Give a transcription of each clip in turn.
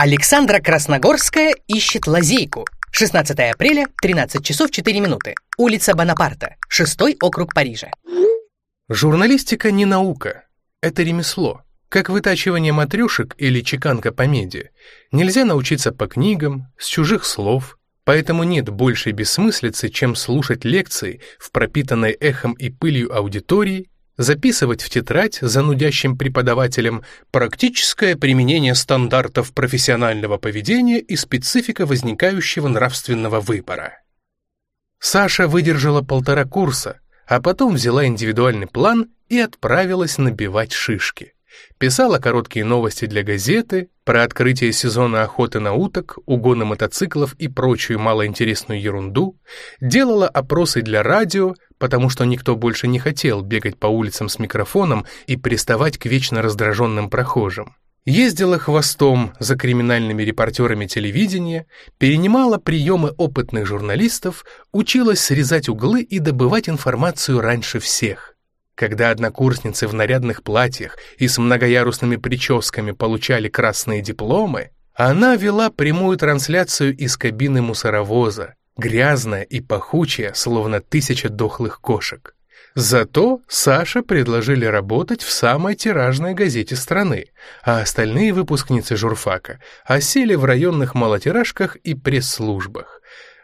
Александра Красногорская ищет лазейку. 16 апреля, 13 часов 4 минуты. Улица Бонапарта, 6 округ Парижа. Журналистика не наука, это ремесло. Как вытачивание матрюшек или чеканка по меди. Нельзя научиться по книгам, с чужих слов. Поэтому нет большей бессмыслицы, чем слушать лекции в пропитанной эхом и пылью аудитории записывать в тетрадь занудящим преподавателям практическое применение стандартов профессионального поведения и специфика возникающего нравственного выбора. Саша выдержала полтора курса, а потом взяла индивидуальный план и отправилась набивать шишки. Писала короткие новости для газеты про открытие сезона охоты на уток, угоны мотоциклов и прочую малоинтересную ерунду, делала опросы для радио, потому что никто больше не хотел бегать по улицам с микрофоном и приставать к вечно раздраженным прохожим. Ездила хвостом за криминальными репортерами телевидения, перенимала приемы опытных журналистов, училась срезать углы и добывать информацию раньше всех. Когда однокурсницы в нарядных платьях и с многоярусными прическами получали красные дипломы, она вела прямую трансляцию из кабины мусоровоза, грязная и пахучая, словно тысяча дохлых кошек. Зато Саше предложили работать в самой тиражной газете страны, а остальные выпускницы журфака осели в районных малотиражках и пресс-службах.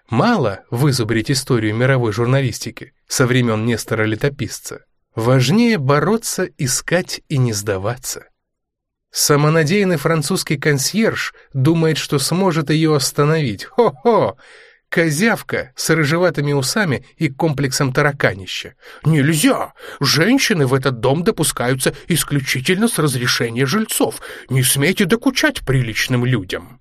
Мало вызубрить историю мировой журналистики со времен Нестора Летописца. Важнее бороться, искать и не сдаваться. Самонадеянный французский консьерж думает, что сможет ее остановить. Хо-хо! Козявка с рыжеватыми усами и комплексом тараканища. Нельзя! Женщины в этот дом допускаются исключительно с разрешения жильцов. Не смейте докучать приличным людям.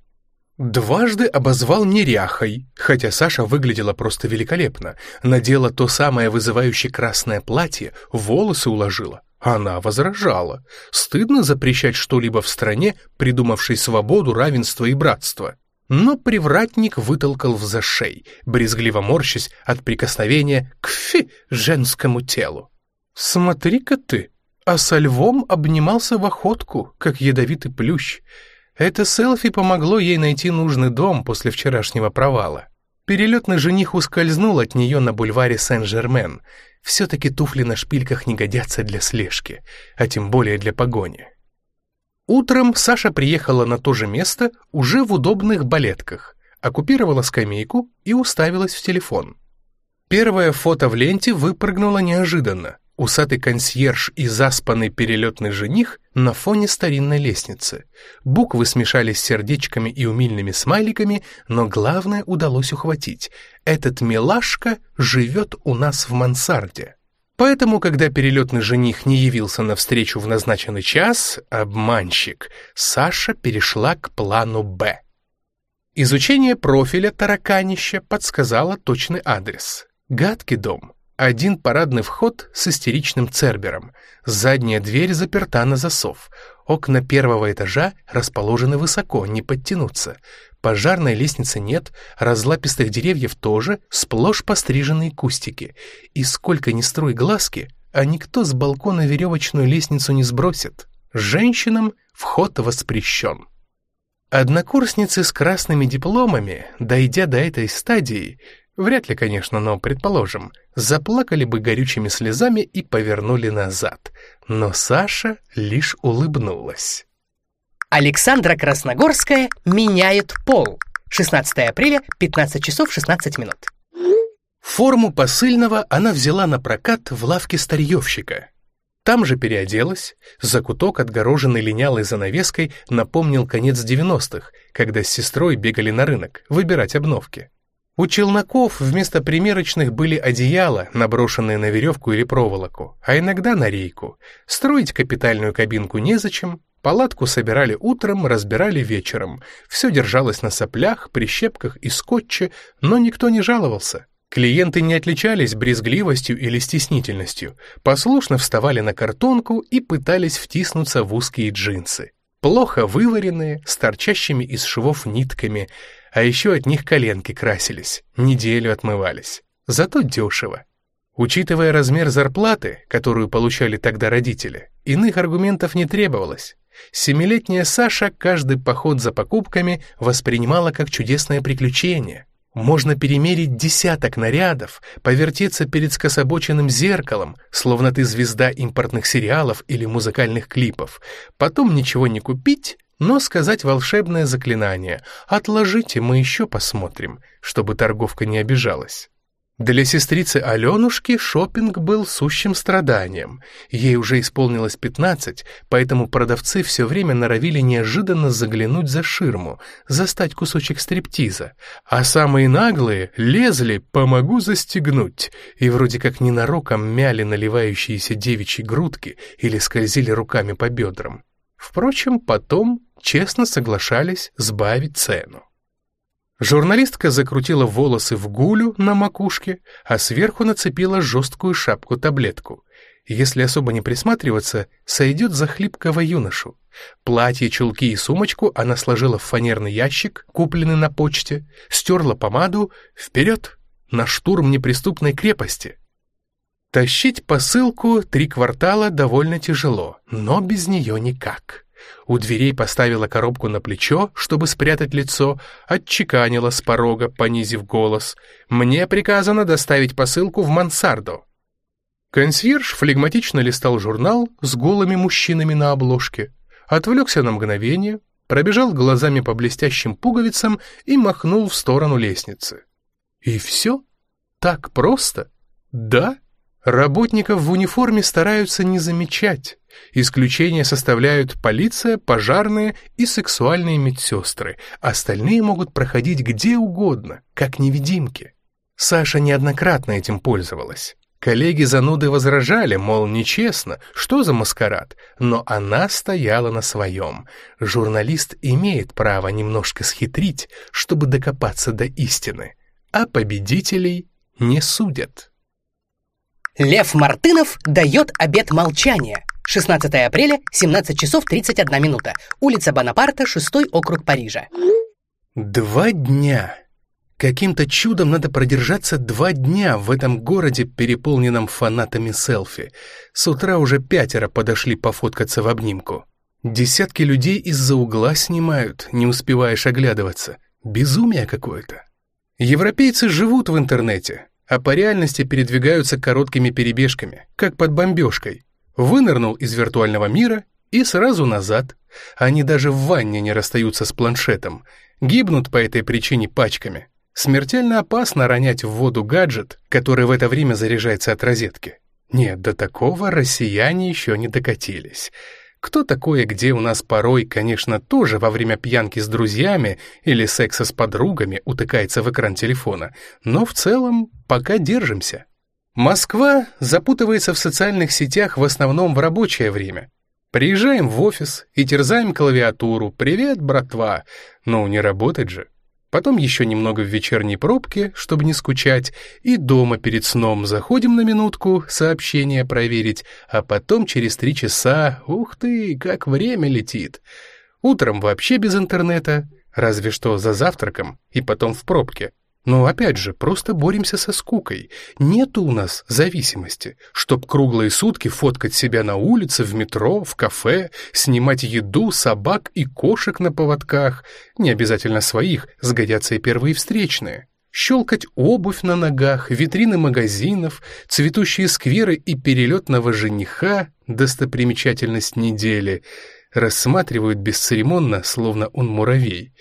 Дважды обозвал неряхой, хотя Саша выглядела просто великолепно. Надела то самое вызывающее красное платье, волосы уложила. Она возражала. Стыдно запрещать что-либо в стране, придумавшей свободу, равенство и братство. Но привратник вытолкал в зашей, брезгливо морщась от прикосновения к фи женскому телу. «Смотри-ка ты!» А со львом обнимался в охотку, как ядовитый плющ. Это селфи помогло ей найти нужный дом после вчерашнего провала. Перелетный жених ускользнул от нее на бульваре Сен-Жермен. Все-таки туфли на шпильках не годятся для слежки, а тем более для погони. Утром Саша приехала на то же место уже в удобных балетках, оккупировала скамейку и уставилась в телефон. Первое фото в ленте выпрыгнуло неожиданно усатый консьерж и заспанный перелетный жених на фоне старинной лестницы. Буквы смешались с сердечками и умильными смайликами, но главное удалось ухватить. Этот милашка живет у нас в мансарде. Поэтому, когда перелетный жених не явился на встречу в назначенный час, обманщик, Саша перешла к плану «Б». Изучение профиля тараканища подсказало точный адрес. Гадкий дом, один парадный вход с истеричным цербером. Задняя дверь заперта на засов. Окна первого этажа расположены высоко, не подтянуться. Пожарной лестницы нет, разлапистых деревьев тоже, сплошь постриженные кустики. И сколько ни струй глазки, а никто с балкона веревочную лестницу не сбросит. Женщинам вход воспрещен. Однокурсницы с красными дипломами, дойдя до этой стадии, Вряд ли, конечно, но предположим, заплакали бы горючими слезами и повернули назад. Но Саша лишь улыбнулась. Александра Красногорская меняет пол. 16 апреля, 15 часов 16 минут. Форму посыльного она взяла на прокат в лавке старьевщика. Там же переоделась, закуток, отгороженный линялой занавеской, напомнил конец 90-х, когда с сестрой бегали на рынок, выбирать обновки. У челноков вместо примерочных были одеяла, наброшенные на веревку или проволоку, а иногда на рейку. Строить капитальную кабинку незачем, палатку собирали утром, разбирали вечером. Все держалось на соплях, прищепках и скотче, но никто не жаловался. Клиенты не отличались брезгливостью или стеснительностью, послушно вставали на картонку и пытались втиснуться в узкие джинсы. Плохо вываренные, с торчащими из швов нитками – а еще от них коленки красились, неделю отмывались. Зато дешево. Учитывая размер зарплаты, которую получали тогда родители, иных аргументов не требовалось. Семилетняя Саша каждый поход за покупками воспринимала как чудесное приключение. Можно перемерить десяток нарядов, повертеться перед скособоченным зеркалом, словно ты звезда импортных сериалов или музыкальных клипов, потом ничего не купить, но сказать волшебное заклинание «Отложите, мы еще посмотрим», чтобы торговка не обижалась. Для сестрицы Аленушки шопинг был сущим страданием. Ей уже исполнилось 15, поэтому продавцы все время норовили неожиданно заглянуть за ширму, застать кусочек стриптиза, а самые наглые лезли «помогу застегнуть» и вроде как ненароком мяли наливающиеся девичьи грудки или скользили руками по бедрам. Впрочем, потом честно соглашались сбавить цену. Журналистка закрутила волосы в гулю на макушке, а сверху нацепила жесткую шапку-таблетку. Если особо не присматриваться, сойдет за хлипкого юношу. Платье, чулки и сумочку она сложила в фанерный ящик, купленный на почте, стерла помаду, вперед, на штурм неприступной крепости. Тащить посылку три квартала довольно тяжело, но без нее никак. У дверей поставила коробку на плечо, чтобы спрятать лицо, отчеканила с порога, понизив голос. «Мне приказано доставить посылку в мансарду». Консьерж флегматично листал журнал с голыми мужчинами на обложке, отвлекся на мгновение, пробежал глазами по блестящим пуговицам и махнул в сторону лестницы. И все? Так просто? Да? Работников в униформе стараются не замечать. Исключения составляют полиция, пожарные и сексуальные медсестры. Остальные могут проходить где угодно, как невидимки. Саша неоднократно этим пользовалась. Коллеги-зануды возражали, мол, нечестно, что за маскарад, но она стояла на своем. Журналист имеет право немножко схитрить, чтобы докопаться до истины, а победителей не судят. Лев Мартынов дает обет молчания. 16 апреля, 17 часов 31 минута. Улица Бонапарта, 6 округ Парижа. Два дня. Каким-то чудом надо продержаться два дня в этом городе, переполненном фанатами селфи. С утра уже пятеро подошли пофоткаться в обнимку. Десятки людей из-за угла снимают, не успеваешь оглядываться. Безумие какое-то. Европейцы живут в интернете, а по реальности передвигаются короткими перебежками, как под бомбежкой. Вынырнул из виртуального мира и сразу назад. Они даже в ванне не расстаются с планшетом, гибнут по этой причине пачками. Смертельно опасно ронять в воду гаджет, который в это время заряжается от розетки. Нет, до такого россияне еще не докатились. Кто такое, где у нас порой, конечно, тоже во время пьянки с друзьями или секса с подругами утыкается в экран телефона, но в целом пока держимся. Москва запутывается в социальных сетях в основном в рабочее время. Приезжаем в офис и терзаем клавиатуру «Привет, братва!» Ну, не работать же. Потом еще немного в вечерней пробке, чтобы не скучать, и дома перед сном заходим на минутку сообщение проверить, а потом через три часа, ух ты, как время летит. Утром вообще без интернета, разве что за завтраком и потом в пробке. Но опять же, просто боремся со скукой. Нету у нас зависимости, чтоб круглые сутки фоткать себя на улице, в метро, в кафе, снимать еду, собак и кошек на поводках. Не обязательно своих, сгодятся и первые встречные. Щелкать обувь на ногах, витрины магазинов, цветущие скверы и перелетного жениха, достопримечательность недели, рассматривают бесцеремонно, словно он муравей.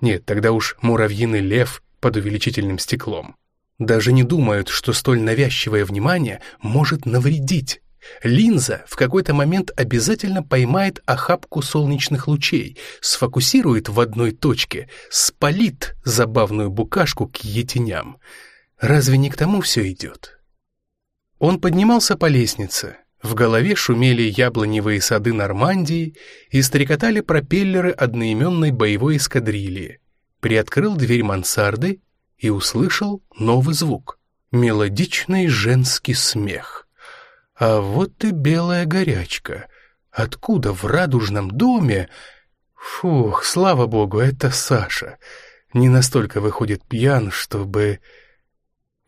Нет, тогда уж муравьиный лев под увеличительным стеклом. Даже не думают, что столь навязчивое внимание может навредить. Линза в какой-то момент обязательно поймает охапку солнечных лучей, сфокусирует в одной точке, спалит забавную букашку к етеням. Разве не к тому все идет? Он поднимался по лестнице. В голове шумели яблоневые сады Нормандии и стрекотали пропеллеры одноименной боевой эскадрильи приоткрыл дверь мансарды и услышал новый звук — мелодичный женский смех. А вот и белая горячка. Откуда в радужном доме... Фух, слава богу, это Саша. Не настолько выходит пьян, чтобы...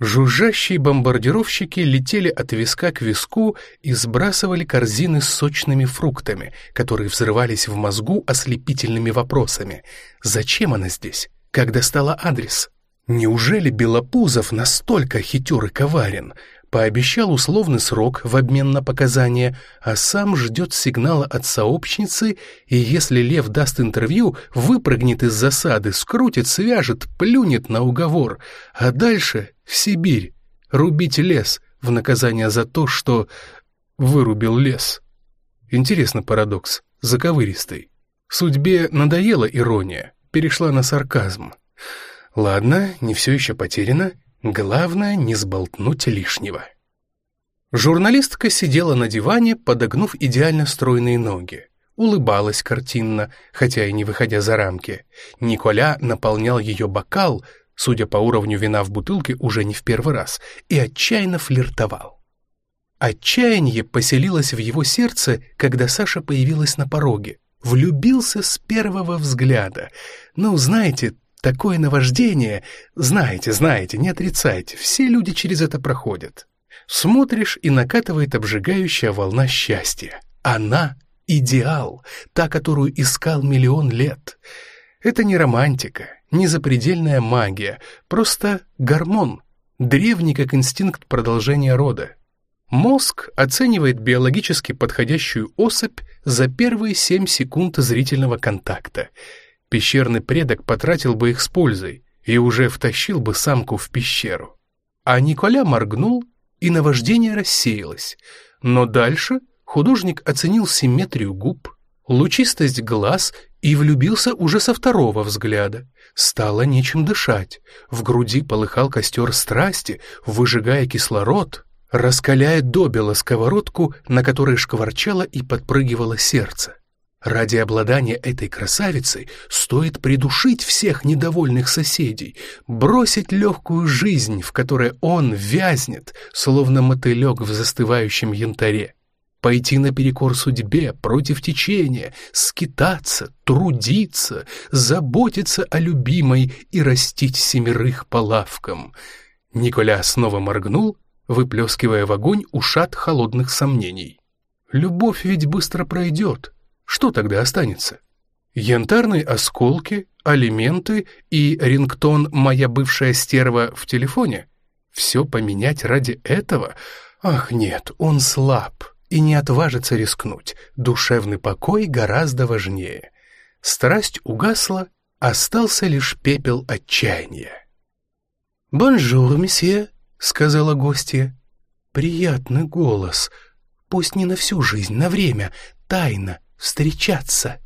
Жужжащие бомбардировщики летели от виска к виску и сбрасывали корзины с сочными фруктами, которые взрывались в мозгу ослепительными вопросами. Зачем она здесь? Как достала адрес? Неужели Белопузов настолько хитер и коварен? Пообещал условный срок в обмен на показания, а сам ждет сигнала от сообщницы, и если Лев даст интервью, выпрыгнет из засады, скрутит, свяжет, плюнет на уговор, а дальше в Сибирь, рубить лес в наказание за то, что вырубил лес. Интересный парадокс, заковыристый. Судьбе надоела ирония, перешла на сарказм. Ладно, не все еще потеряно, главное не сболтнуть лишнего. Журналистка сидела на диване, подогнув идеально стройные ноги. Улыбалась картинно, хотя и не выходя за рамки. Николя наполнял ее бокал, судя по уровню вина в бутылке уже не в первый раз, и отчаянно флиртовал. Отчаяние поселилось в его сердце, когда Саша появилась на пороге. Влюбился с первого взгляда. Ну, знаете, Такое наваждение, знаете, знаете, не отрицайте, все люди через это проходят. Смотришь, и накатывает обжигающая волна счастья. Она — идеал, та, которую искал миллион лет. Это не романтика, не запредельная магия, просто гормон, древний как инстинкт продолжения рода. Мозг оценивает биологически подходящую особь за первые 7 секунд зрительного контакта — пещерный предок потратил бы их с пользой и уже втащил бы самку в пещеру. А Николя моргнул, и наваждение рассеялось. Но дальше художник оценил симметрию губ, лучистость глаз и влюбился уже со второго взгляда. Стало нечем дышать, в груди полыхал костер страсти, выжигая кислород, раскаляя добело сковородку, на которой шкварчало и подпрыгивало сердце. Ради обладания этой красавицей стоит придушить всех недовольных соседей, бросить легкую жизнь, в которой он вязнет, словно мотылек в застывающем янтаре, пойти наперекор судьбе, против течения, скитаться, трудиться, заботиться о любимой и растить семерых по лавкам. Николя снова моргнул, выплескивая в огонь ушат холодных сомнений. Любовь ведь быстро пройдет, что тогда останется? Янтарные осколки, алименты и рингтон «Моя бывшая стерва» в телефоне? Все поменять ради этого? Ах нет, он слаб и не отважится рискнуть. Душевный покой гораздо важнее. Страсть угасла, остался лишь пепел отчаяния. «Bonjour, monsieur», — сказала гостья. «Приятный голос. Пусть не на всю жизнь, на время, тайна, встречаться.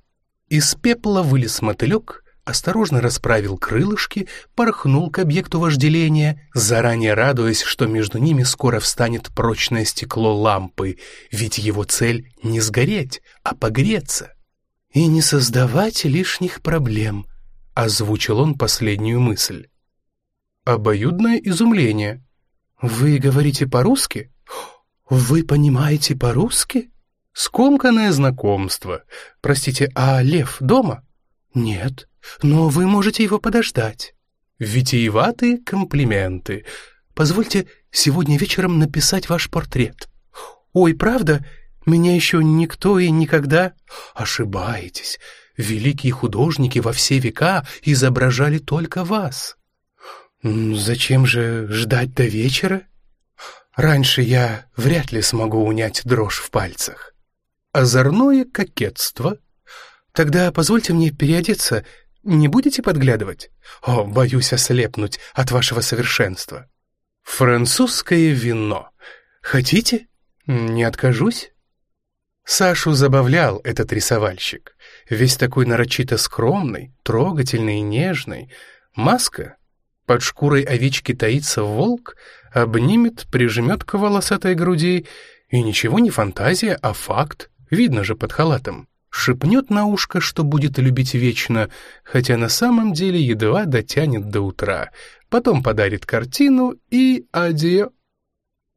Из пепла вылез мотылек, осторожно расправил крылышки, порхнул к объекту вожделения, заранее радуясь, что между ними скоро встанет прочное стекло лампы, ведь его цель не сгореть, а погреться. «И не создавать лишних проблем», — озвучил он последнюю мысль. Обоюдное изумление. «Вы говорите по-русски? Вы понимаете по-русски?» Скомканное знакомство. Простите, а Лев дома? Нет, но вы можете его подождать. Витиеватые комплименты. Позвольте сегодня вечером написать ваш портрет. Ой, правда? Меня еще никто и никогда... Ошибаетесь. Великие художники во все века изображали только вас. Зачем же ждать до вечера? Раньше я вряд ли смогу унять дрожь в пальцах. Озорное кокетство. Тогда позвольте мне переодеться. Не будете подглядывать? О, боюсь ослепнуть от вашего совершенства. Французское вино. Хотите? Не откажусь. Сашу забавлял этот рисовальщик. Весь такой нарочито скромный, трогательный и нежный. Маска. Под шкурой овечки таится волк, обнимет, прижмет к волосатой груди. И ничего не фантазия, а факт. Видно же под халатом. Шепнет на ушко, что будет любить вечно, хотя на самом деле едва дотянет до утра. Потом подарит картину и адьё.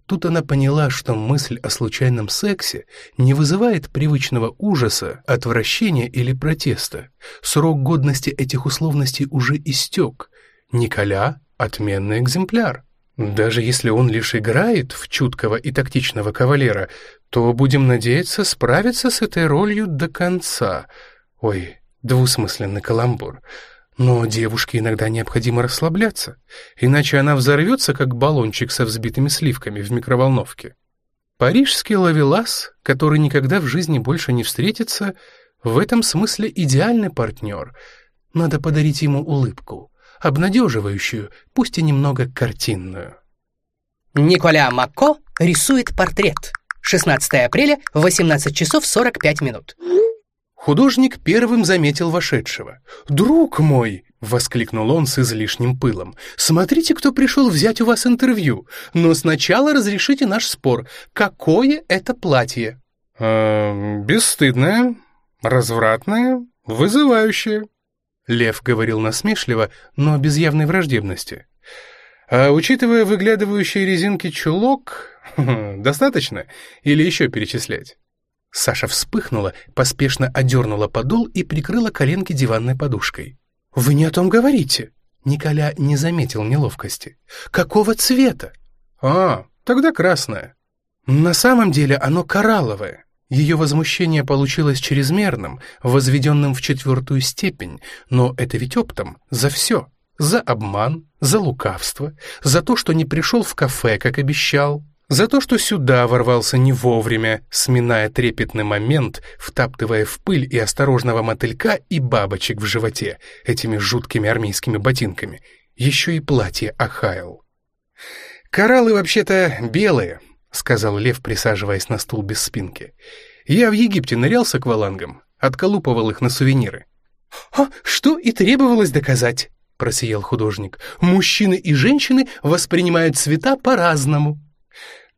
Тут она поняла, что мысль о случайном сексе не вызывает привычного ужаса, отвращения или протеста. Срок годности этих условностей уже истек. Николя — отменный экземпляр. Даже если он лишь играет в чуткого и тактичного кавалера, то, будем надеяться, справиться с этой ролью до конца. Ой, двусмысленный каламбур. Но девушке иногда необходимо расслабляться, иначе она взорвется, как баллончик со взбитыми сливками в микроволновке. Парижский ловелас, который никогда в жизни больше не встретится, в этом смысле идеальный партнер. Надо подарить ему улыбку, обнадеживающую, пусть и немного картинную. Николя Макко рисует портрет. 16 апреля, 18 часов 45 минут. Художник первым заметил вошедшего. «Друг мой!» — воскликнул он с излишним пылом. «Смотрите, кто пришел взять у вас интервью. Но сначала разрешите наш спор. Какое это платье?» «Э, «Бесстыдное, развратное, вызывающее», — Лев говорил насмешливо, но без явной враждебности. «А учитывая выглядывающие резинки чулок, достаточно или еще перечислять?» Саша вспыхнула, поспешно одернула подол и прикрыла коленки диванной подушкой. «Вы не о том говорите!» Николя не заметил неловкости. «Какого цвета?» «А, тогда красное». «На самом деле оно коралловое». Ее возмущение получилось чрезмерным, возведенным в четвертую степень, но это ведь оптом, за все. За обман, за лукавство, за то, что не пришел в кафе, как обещал, за то, что сюда ворвался не вовремя, сминая трепетный момент, втаптывая в пыль и осторожного мотылька и бабочек в животе этими жуткими армейскими ботинками. Еще и платье охаял. «Кораллы вообще-то белые», — сказал Лев, присаживаясь на стул без спинки. «Я в Египте нырял с аквалангом, отколупывал их на сувениры». «А что и требовалось доказать», — просиял художник. «Мужчины и женщины воспринимают цвета по-разному».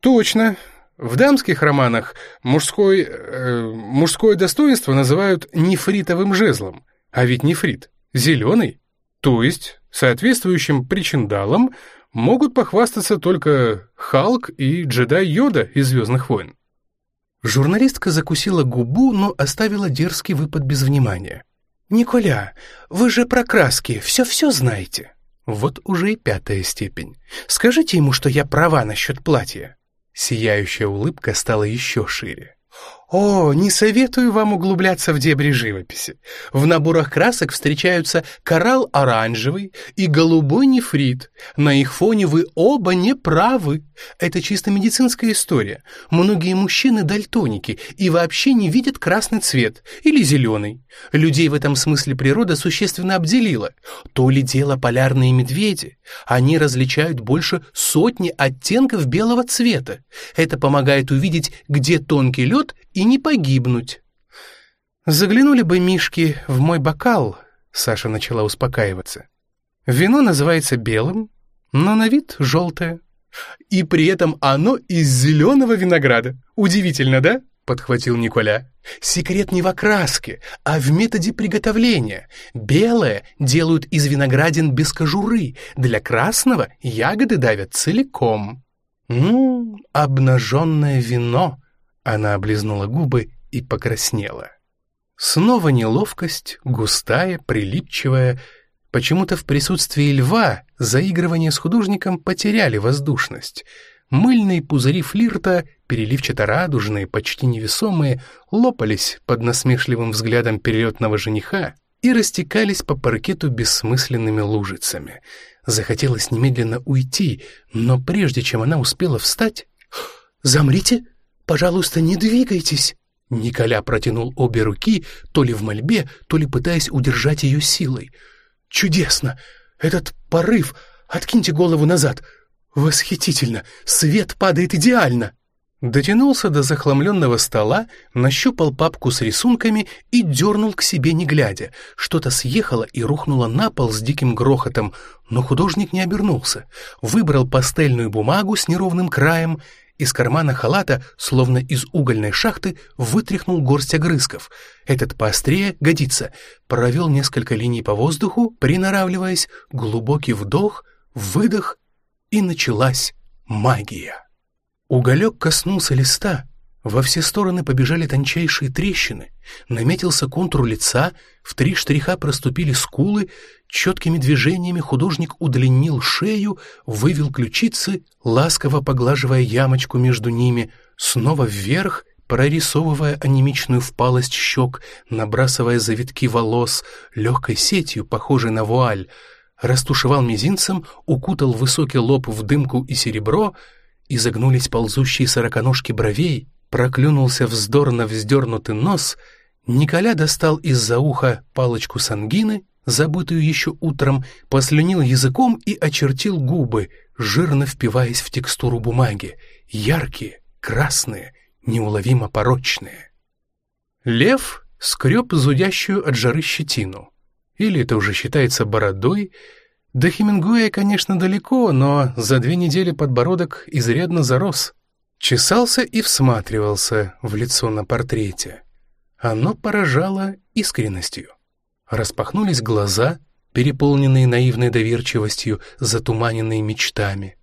Точно. В дамских романах мужской, э, мужское достоинство называют нефритовым жезлом, а ведь нефрит зеленый, то есть соответствующим причиндалом могут похвастаться только Халк и джедай Йода из «Звездных войн». Журналистка закусила губу, но оставила дерзкий выпад без внимания. «Николя, вы же про краски все-все знаете». Вот уже и пятая степень. Скажите ему, что я права насчет платья. Сияющая улыбка стала еще шире. О, не советую вам углубляться в дебри живописи. В наборах красок встречаются коралл оранжевый и голубой нефрит. На их фоне вы оба не правы. Это чисто медицинская история. Многие мужчины дальтоники и вообще не видят красный цвет или зеленый. Людей в этом смысле природа существенно обделила. То ли дело полярные медведи. Они различают больше сотни оттенков белого цвета. Это помогает увидеть, где тонкий лед и не погибнуть. Заглянули бы Мишки в мой бокал, Саша начала успокаиваться. Вино называется белым, но на вид желтое. И при этом оно из зеленого винограда. Удивительно, да? Подхватил Николя. Секрет не в окраске, а в методе приготовления. Белое делают из виноградин без кожуры, для красного ягоды давят целиком. Ну, обнаженное вино она облизнула губы и покраснела. Снова неловкость, густая, прилипчивая. Почему-то в присутствии льва заигрывания с художником потеряли воздушность. Мыльные пузыри флирта, переливчато-радужные, почти невесомые, лопались под насмешливым взглядом перелетного жениха и растекались по паркету бессмысленными лужицами. Захотелось немедленно уйти, но прежде чем она успела встать... «Замрите!» «Пожалуйста, не двигайтесь!» Николя протянул обе руки, то ли в мольбе, то ли пытаясь удержать ее силой. «Чудесно! Этот порыв! Откиньте голову назад! Восхитительно! Свет падает идеально!» Дотянулся до захламленного стола, нащупал папку с рисунками и дернул к себе не глядя. Что-то съехало и рухнуло на пол с диким грохотом, но художник не обернулся. Выбрал пастельную бумагу с неровным краем из кармана халата, словно из угольной шахты, вытряхнул горсть огрызков. Этот поострее годится. Провел несколько линий по воздуху, приноравливаясь, глубокий вдох, выдох, и началась магия. Уголек коснулся листа, Во все стороны побежали тончайшие трещины, наметился контур лица, в три штриха проступили скулы, четкими движениями художник удлинил шею, вывел ключицы, ласково поглаживая ямочку между ними, снова вверх, прорисовывая анемичную впалость щек, набрасывая завитки волос, легкой сетью, похожей на вуаль, растушевал мизинцем, укутал высокий лоб в дымку и серебро, изогнулись ползущие сороконожки бровей, проклюнулся вздорно вздернутый нос, Николя достал из-за уха палочку сангины, забытую еще утром, послюнил языком и очертил губы, жирно впиваясь в текстуру бумаги, яркие, красные, неуловимо порочные. Лев скреб зудящую от жары щетину. Или это уже считается бородой. До Хемингуэя, конечно, далеко, но за две недели подбородок изрядно зарос. Чесался и всматривался в лицо на портрете. Оно поражало искренностью. Распахнулись глаза, переполненные наивной доверчивостью, затуманенные мечтами.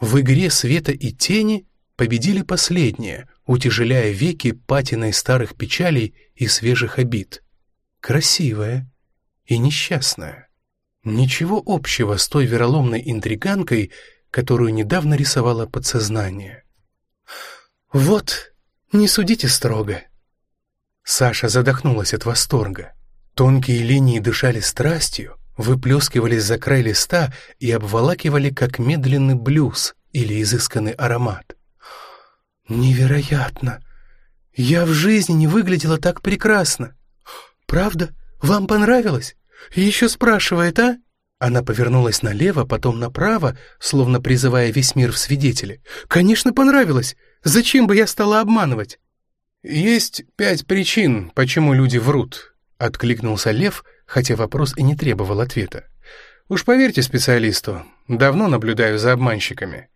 В игре света и тени победили последние, утяжеляя веки патиной старых печалей и свежих обид. Красивая и несчастная. Ничего общего с той вероломной интриганкой, которую недавно рисовало подсознание. «Вот, не судите строго». Саша задохнулась от восторга. Тонкие линии дышали страстью, выплескивались за край листа и обволакивали, как медленный блюз или изысканный аромат. «Невероятно! Я в жизни не выглядела так прекрасно! Правда? Вам понравилось? Еще спрашивает, а?» Она повернулась налево, потом направо, словно призывая весь мир в свидетели. «Конечно, понравилось! Зачем бы я стала обманывать?» «Есть пять причин, почему люди врут», — откликнулся Лев, хотя вопрос и не требовал ответа. «Уж поверьте специалисту, давно наблюдаю за обманщиками.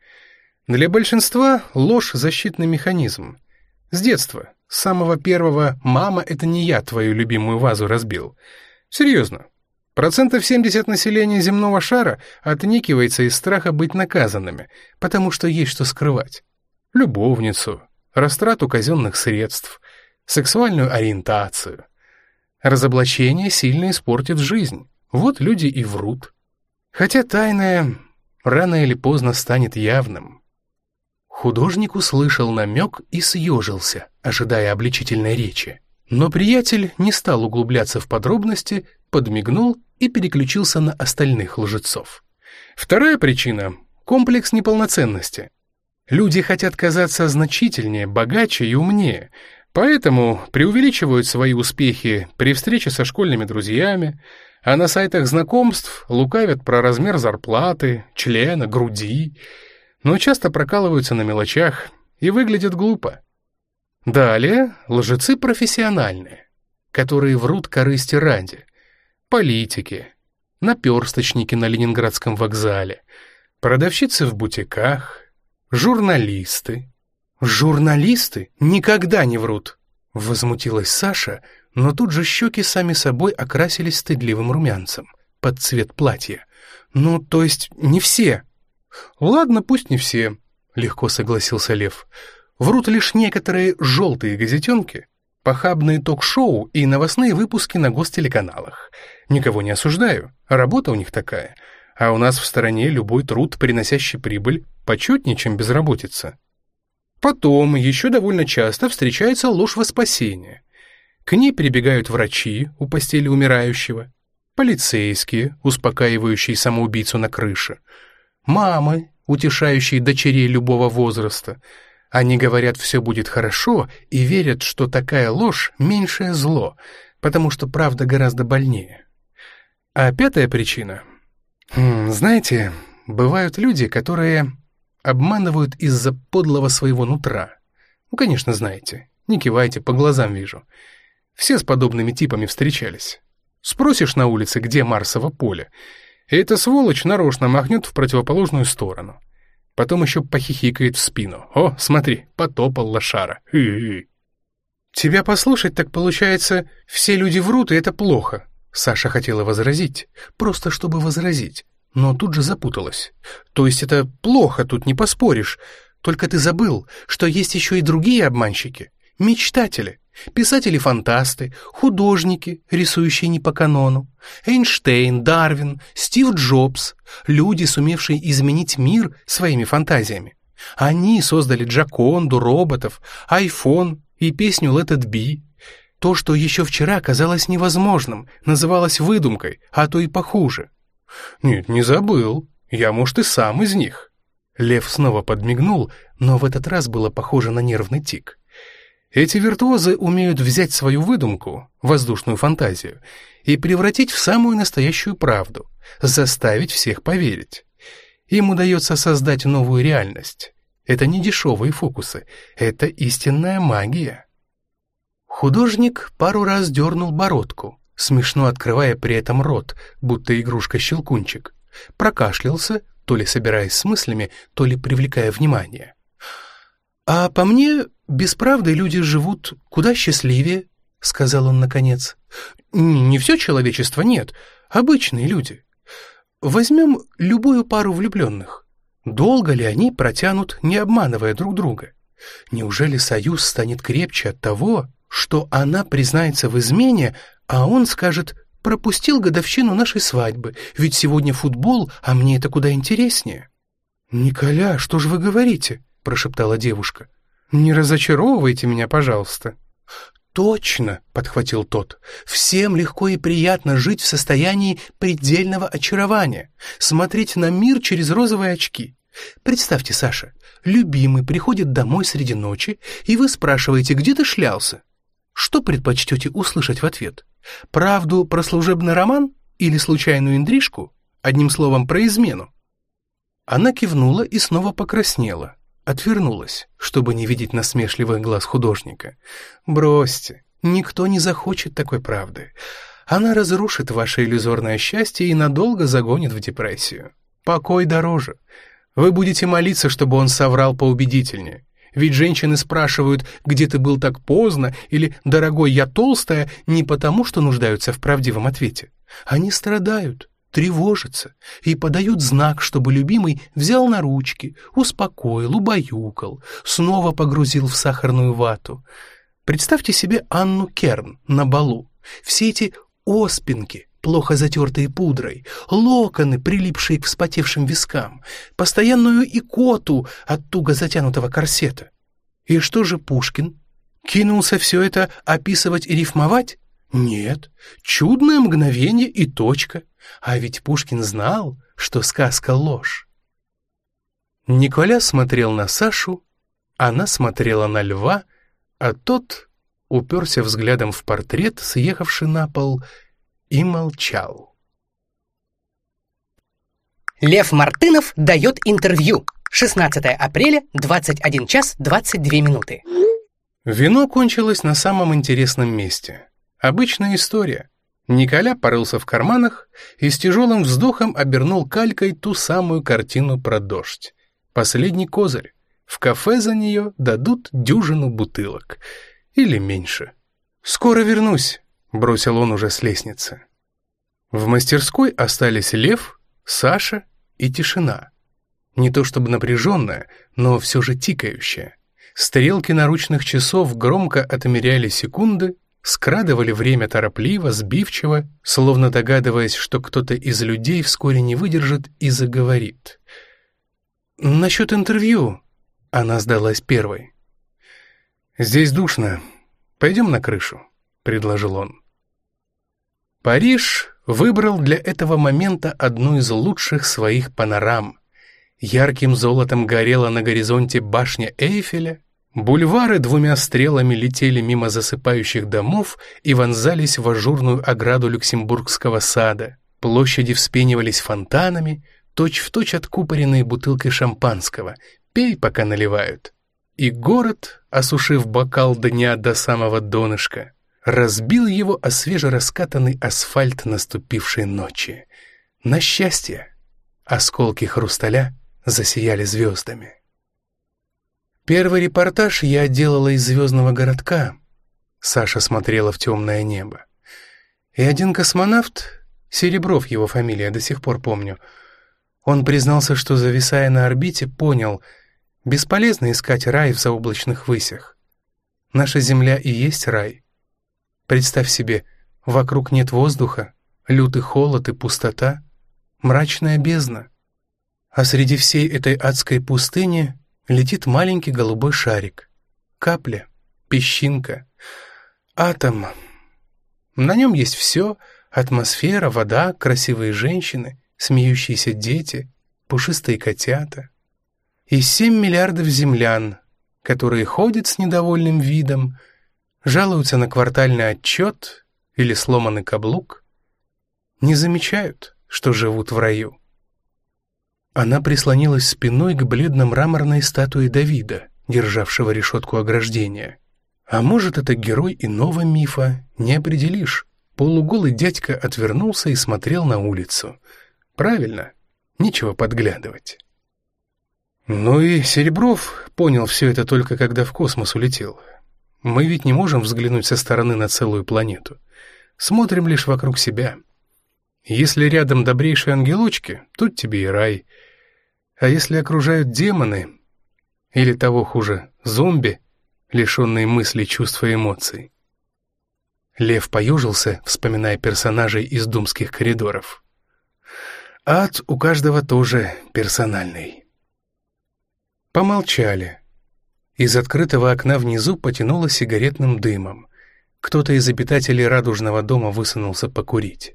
Для большинства ложь — защитный механизм. С детства, с самого первого «мама, это не я твою любимую вазу разбил». Серьезно, Процентов 70 населения земного шара отникивается из страха быть наказанными, потому что есть что скрывать. Любовницу, растрату казенных средств, сексуальную ориентацию. Разоблачение сильно испортит жизнь. Вот люди и врут. Хотя тайное рано или поздно станет явным. Художник услышал намек и съежился, ожидая обличительной речи. Но приятель не стал углубляться в подробности, подмигнул и переключился на остальных лжецов. Вторая причина — комплекс неполноценности. Люди хотят казаться значительнее, богаче и умнее, поэтому преувеличивают свои успехи при встрече со школьными друзьями, а на сайтах знакомств лукавят про размер зарплаты, члена, груди, но часто прокалываются на мелочах и выглядят глупо. Далее лжецы профессиональные, которые врут корысти ради. Политики, наперсточники на Ленинградском вокзале, продавщицы в бутиках, журналисты. Журналисты никогда не врут, возмутилась Саша, но тут же щеки сами собой окрасились стыдливым румянцем под цвет платья. Ну, то есть не все. Ладно, пусть не все, легко согласился Лев. Врут лишь некоторые желтые газетенки, похабные ток-шоу и новостные выпуски на гостелеканалах. Никого не осуждаю, работа у них такая. А у нас в стране любой труд, приносящий прибыль, почетнее, чем безработица. Потом еще довольно часто встречается ложь во спасение. К ней прибегают врачи у постели умирающего, полицейские, успокаивающие самоубийцу на крыше, мамы, утешающие дочерей любого возраста, они говорят, все будет хорошо, и верят, что такая ложь — меньшее зло, потому что правда гораздо больнее. А пятая причина. Хм, знаете, бывают люди, которые обманывают из-за подлого своего нутра. Ну, конечно, знаете. Не кивайте, по глазам вижу. Все с подобными типами встречались. Спросишь на улице, где Марсово поле, и эта сволочь нарочно махнет в противоположную сторону. Потом еще похихикает в спину. «О, смотри, потопал лошара. Хы -хы. «Тебя послушать, так получается, все люди врут, и это плохо». Саша хотела возразить, просто чтобы возразить, но тут же запуталась. «То есть это плохо, тут не поспоришь. Только ты забыл, что есть еще и другие обманщики, мечтатели, писатели-фантасты, художники, рисующие не по канону, Эйнштейн, Дарвин, Стив Джобс, люди, сумевшие изменить мир своими фантазиями. Они создали Джаконду, роботов, айфон и песню Let It Be. То, что еще вчера казалось невозможным, называлось выдумкой, а то и похуже. Нет, не забыл. Я, может, и сам из них. Лев снова подмигнул, но в этот раз было похоже на нервный тик. Эти виртуозы умеют взять свою выдумку, воздушную фантазию, и превратить в самую настоящую правду, заставить всех поверить. Им удается создать новую реальность. Это не дешевые фокусы, это истинная магия. Художник пару раз дернул бородку, смешно открывая при этом рот, будто игрушка-щелкунчик. Прокашлялся, то ли собираясь с мыслями, то ли привлекая внимание. «А по мне, без правды люди живут куда счастливее», — сказал он наконец. «Не все человечество, нет, обычные люди. Возьмем любую пару влюбленных. Долго ли они протянут, не обманывая друг друга? Неужели союз станет крепче от того, что она признается в измене, а он скажет Пропустил годовщину нашей свадьбы, ведь сегодня футбол, а мне это куда интереснее». «Николя, что же вы говорите?» — прошептала девушка. «Не разочаровывайте меня, пожалуйста». «Точно!» — подхватил тот. «Всем легко и приятно жить в состоянии предельного очарования, смотреть на мир через розовые очки. Представьте, Саша, любимый приходит домой среди ночи, и вы спрашиваете, где ты шлялся? Что предпочтете услышать в ответ? Правду про служебный роман или случайную интрижку? Одним словом, про измену. Она кивнула и снова покраснела, отвернулась, чтобы не видеть насмешливых глаз художника. «Бросьте, никто не захочет такой правды. Она разрушит ваше иллюзорное счастье и надолго загонит в депрессию. Покой дороже. Вы будете молиться, чтобы он соврал поубедительнее. Ведь женщины спрашивают, где ты был так поздно, или «дорогой, я толстая» не потому, что нуждаются в правдивом ответе. Они страдают, тревожатся и подают знак, чтобы любимый взял на ручки, успокоил, убаюкал, снова погрузил в сахарную вату. Представьте себе Анну Керн на балу. Все эти оспинки, плохо затертые пудрой, локоны, прилипшие к вспотевшим вискам, постоянную икоту от туго затянутого корсета. И что же Пушкин? Кинулся все это описывать и рифмовать? Нет, чудное мгновение и точка. А ведь Пушкин знал, что сказка ложь. Николя смотрел на Сашу, она смотрела на льва, а тот уперся взглядом в портрет, съехавший на пол, и молчал. Лев Мартынов дает интервью. 16 апреля, 21 час 22 минуты. Вино кончилось на самом интересном месте. Обычная история. Николя порылся в карманах и с тяжелым вздохом обернул калькой ту самую картину про дождь. Последний козырь. В кафе за нее дадут дюжину бутылок. Или меньше. «Скоро вернусь», бросил он уже с лестницы. В мастерской остались Лев, Саша и тишина. Не то чтобы напряженная, но все же тикающая. Стрелки наручных часов громко отмеряли секунды, скрадывали время торопливо, сбивчиво, словно догадываясь, что кто-то из людей вскоре не выдержит и заговорит. «Насчет интервью», — она сдалась первой. «Здесь душно. Пойдем на крышу», — предложил он. Париж выбрал для этого момента одну из лучших своих панорам. Ярким золотом горела на горизонте башня Эйфеля, бульвары двумя стрелами летели мимо засыпающих домов и вонзались в ажурную ограду Люксембургского сада, площади вспенивались фонтанами, точь-в-точь точь откупоренные бутылкой шампанского, пей, пока наливают. И город, осушив бокал дня до самого донышка, разбил его о свежераскатанный асфальт наступившей ночи. На счастье, осколки хрусталя засияли звездами. Первый репортаж я делала из звездного городка. Саша смотрела в темное небо. И один космонавт, Серебров его фамилия, до сих пор помню, он признался, что, зависая на орбите, понял, Бесполезно искать рай в заоблачных высях. Наша земля и есть рай. Представь себе, вокруг нет воздуха, лютый холод и пустота, мрачная бездна. А среди всей этой адской пустыни летит маленький голубой шарик. Капля, песчинка, атом. На нем есть все — атмосфера, вода, красивые женщины, смеющиеся дети, пушистые котята. И семь миллиардов землян, которые ходят с недовольным видом, жалуются на квартальный отчет или сломанный каблук, не замечают, что живут в раю. Она прислонилась спиной к бледно-мраморной статуе Давида, державшего решетку ограждения. А может, это герой иного мифа, не определишь. Полуголый дядька отвернулся и смотрел на улицу. Правильно, нечего подглядывать. Ну и Серебров понял все это только когда в космос улетел. Мы ведь не можем взглянуть со стороны на целую планету. Смотрим лишь вокруг себя. Если рядом добрейшие ангелочки, тут тебе и рай. А если окружают демоны, или того хуже, зомби, лишенные мыслей, чувств и эмоций. Лев поюжился, вспоминая персонажей из думских коридоров. Ад у каждого тоже персональный. Помолчали. Из открытого окна внизу потянуло сигаретным дымом. Кто-то из обитателей радужного дома высунулся покурить.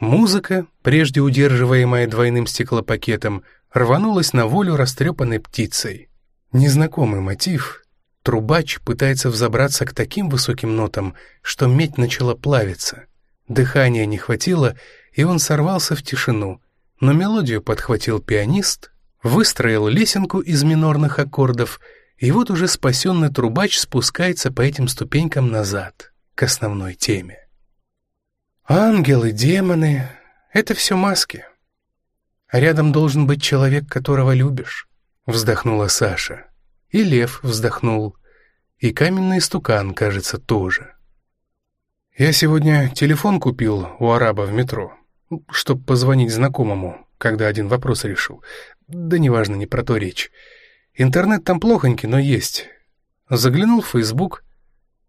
Музыка, прежде удерживаемая двойным стеклопакетом, рванулась на волю растрепанной птицей. Незнакомый мотив. Трубач пытается взобраться к таким высоким нотам, что медь начала плавиться. Дыхания не хватило, и он сорвался в тишину, но мелодию подхватил пианист, выстроил лесенку из минорных аккордов, и вот уже спасенный трубач спускается по этим ступенькам назад, к основной теме. Ангелы, демоны — это все маски. А рядом должен быть человек, которого любишь, — вздохнула Саша. И лев вздохнул, и каменный стукан, кажется, тоже. Я сегодня телефон купил у араба в метро, чтобы позвонить знакомому, когда один вопрос решил. Да неважно, не про то речь. Интернет там плохонький, но есть. Заглянул в Facebook,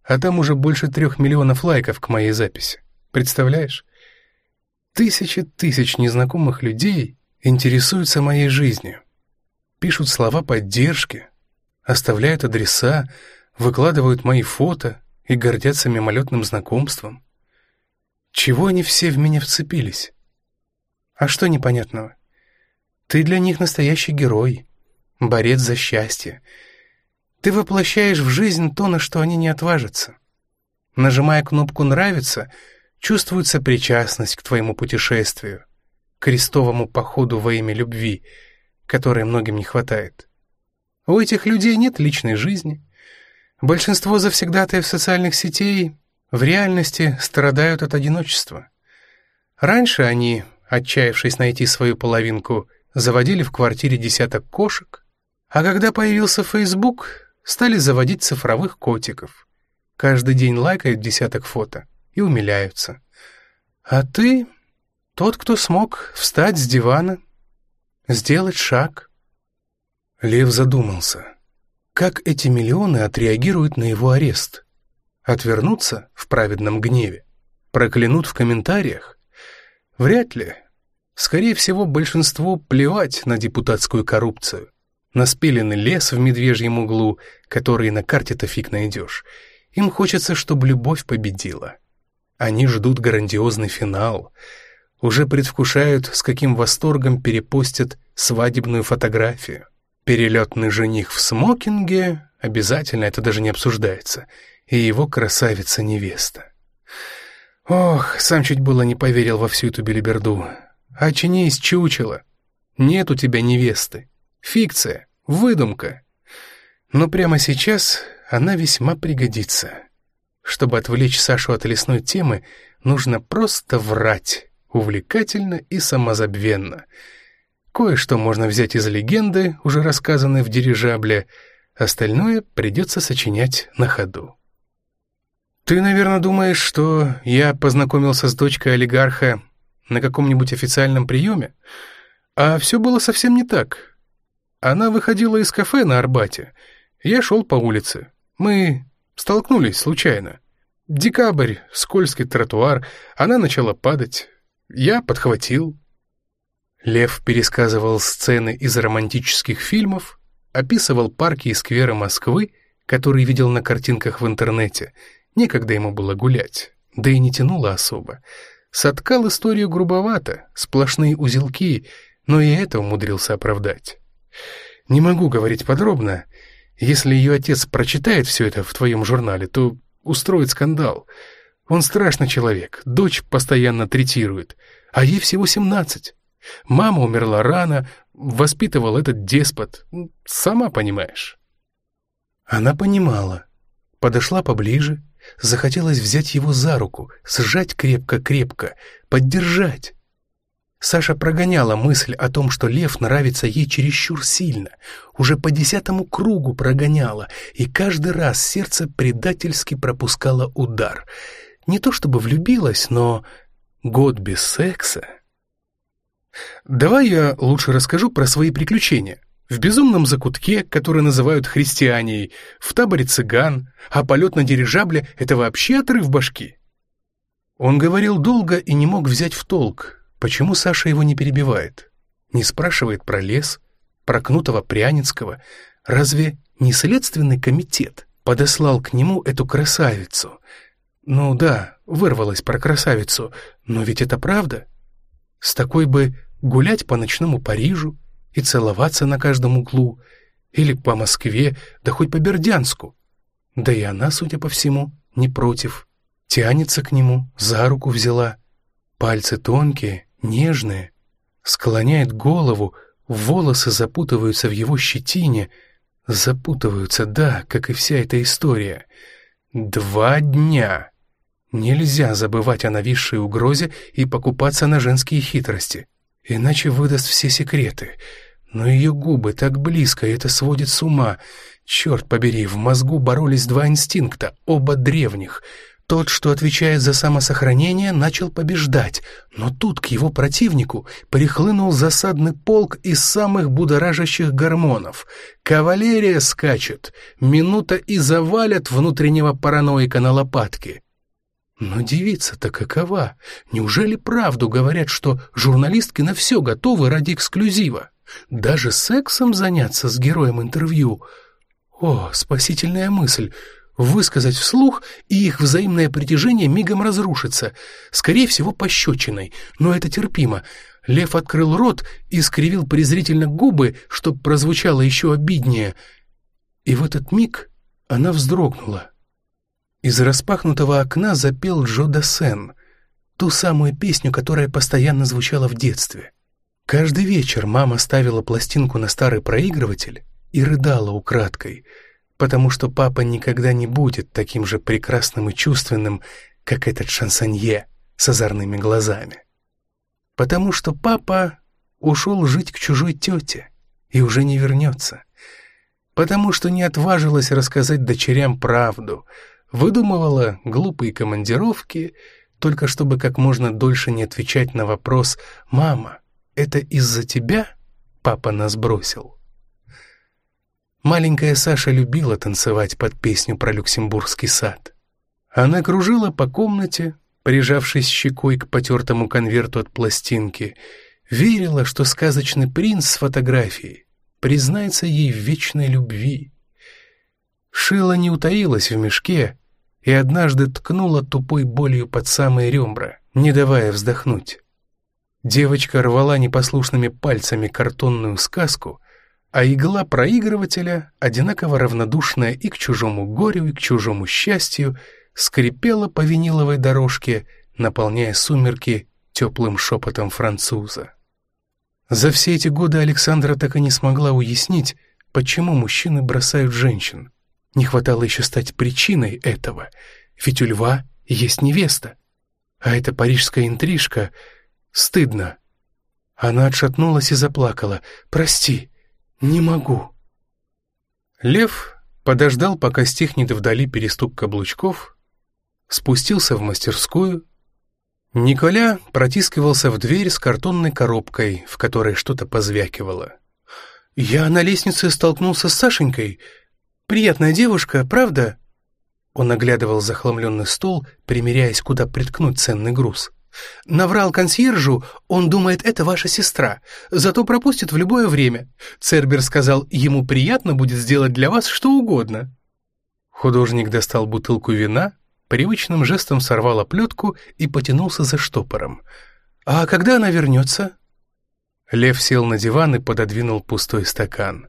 а там уже больше трех миллионов лайков к моей записи. Представляешь? Тысячи тысяч незнакомых людей интересуются моей жизнью. Пишут слова поддержки, оставляют адреса, выкладывают мои фото и гордятся мимолетным знакомством. Чего они все в меня вцепились? А что непонятного? Ты для них настоящий герой, борец за счастье. Ты воплощаешь в жизнь то, на что они не отважатся. Нажимая кнопку «Нравится», чувствует сопричастность к твоему путешествию, крестовому походу во имя любви, которой многим не хватает. У этих людей нет личной жизни. Большинство завсегдатаев социальных сетей в реальности страдают от одиночества. Раньше они, отчаявшись найти свою половинку, заводили в квартире десяток кошек, а когда появился Facebook, стали заводить цифровых котиков. Каждый день лайкают десяток фото и умиляются. А ты — тот, кто смог встать с дивана, сделать шаг. Лев задумался, как эти миллионы отреагируют на его арест. Отвернутся в праведном гневе? Проклянут в комментариях? Вряд ли. Скорее всего, большинство плевать на депутатскую коррупцию, на лес в медвежьем углу, который на карте-то фиг найдешь. Им хочется, чтобы любовь победила. Они ждут грандиозный финал. Уже предвкушают, с каким восторгом перепостят свадебную фотографию. Перелетный жених в смокинге, обязательно это даже не обсуждается, и его красавица-невеста. Ох, сам чуть было не поверил во всю эту белиберду. Очнись, чучело. Нет у тебя невесты. Фикция, выдумка. Но прямо сейчас она весьма пригодится. Чтобы отвлечь Сашу от лесной темы, нужно просто врать, увлекательно и самозабвенно. Кое-что можно взять из легенды, уже рассказанной в дирижабле, остальное придется сочинять на ходу. «Ты, наверное, думаешь, что я познакомился с дочкой олигарха на каком-нибудь официальном приеме? А все было совсем не так. Она выходила из кафе на Арбате. Я шел по улице. Мы столкнулись случайно. Декабрь, скользкий тротуар, она начала падать. Я подхватил. Лев пересказывал сцены из романтических фильмов, описывал парки и скверы Москвы, которые видел на картинках в интернете. Некогда ему было гулять, да и не тянуло особо. Соткал историю грубовато, сплошные узелки, но и это умудрился оправдать. Не могу говорить подробно. Если ее отец прочитает все это в твоем журнале, то устроит скандал. Он страшный человек, дочь постоянно третирует, а ей всего семнадцать. Мама умерла рано, воспитывал этот деспот, сама понимаешь. Она понимала, подошла поближе, захотелось взять его за руку, сжать крепко-крепко, поддержать. Саша прогоняла мысль о том, что лев нравится ей чересчур сильно, уже по десятому кругу прогоняла, и каждый раз сердце предательски пропускало удар. Не то чтобы влюбилась, но год без секса... Давай я лучше расскажу про свои приключения. В безумном закутке, который называют христианией, в таборе цыган, а полет на дирижабле — это вообще отрыв башки. Он говорил долго и не мог взять в толк, Почему Саша его не перебивает? Не спрашивает про лес, про Кнутова Пряницкого? Разве не следственный комитет подослал к нему эту красавицу? Ну да, вырвалась про красавицу, но ведь это правда. С такой бы гулять по ночному Парижу и целоваться на каждом углу, или по Москве, да хоть по Бердянску. Да и она, судя по всему, не против. Тянется к нему, за руку взяла. Пальцы тонкие, нежное, склоняет голову, волосы запутываются в его щетине, запутываются, да, как и вся эта история. Два дня. Нельзя забывать о нависшей угрозе и покупаться на женские хитрости, иначе выдаст все секреты. Но ее губы так близко, это сводит с ума. Черт побери, в мозгу боролись два инстинкта, оба древних — тот, что отвечает за самосохранение, начал побеждать, но тут к его противнику прихлынул засадный полк из самых будоражащих гормонов. Кавалерия скачет, минута и завалят внутреннего параноика на лопатки. Но девица-то какова? Неужели правду говорят, что журналистки на все готовы ради эксклюзива? Даже сексом заняться с героем интервью? О, спасительная мысль! Высказать вслух, и их взаимное притяжение мигом разрушится, скорее всего, пощечиной, но это терпимо. Лев открыл рот и скривил презрительно губы, чтоб прозвучало еще обиднее. И в этот миг она вздрогнула. Из распахнутого окна запел Джо Дассен, ту самую песню, которая постоянно звучала в детстве. Каждый вечер мама ставила пластинку на старый проигрыватель и рыдала украдкой — потому что папа никогда не будет таким же прекрасным и чувственным, как этот шансонье с озорными глазами. Потому что папа ушел жить к чужой тете и уже не вернется. Потому что не отважилась рассказать дочерям правду, выдумывала глупые командировки, только чтобы как можно дольше не отвечать на вопрос «Мама, это из-за тебя папа нас бросил?» Маленькая Саша любила танцевать под песню про Люксембургский сад. Она кружила по комнате, прижавшись щекой к потертому конверту от пластинки, верила, что сказочный принц с фотографией признается ей в вечной любви. Шила не утаилась в мешке и однажды ткнула тупой болью под самые ребра, не давая вздохнуть. Девочка рвала непослушными пальцами картонную сказку — а игла проигрывателя, одинаково равнодушная и к чужому горю, и к чужому счастью, скрипела по виниловой дорожке, наполняя сумерки теплым шепотом француза. За все эти годы Александра так и не смогла уяснить, почему мужчины бросают женщин. Не хватало еще стать причиной этого, ведь у льва есть невеста. А эта парижская интрижка... Стыдно. Она отшатнулась и заплакала. «Прости, «Не могу». Лев подождал, пока стихнет вдали перестук каблучков, спустился в мастерскую. Николя протискивался в дверь с картонной коробкой, в которой что-то позвякивало. Я на лестнице столкнулся с Сашенькой. Приятная девушка, правда?» Он оглядывал захламленный стол, примеряясь, куда приткнуть ценный груз. «Наврал консьержу, он думает, это ваша сестра, зато пропустит в любое время. Цербер сказал, ему приятно будет сделать для вас что угодно». Художник достал бутылку вина, привычным жестом сорвал оплетку и потянулся за штопором. «А когда она вернется?» Лев сел на диван и пододвинул пустой стакан.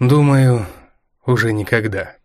«Думаю, уже никогда».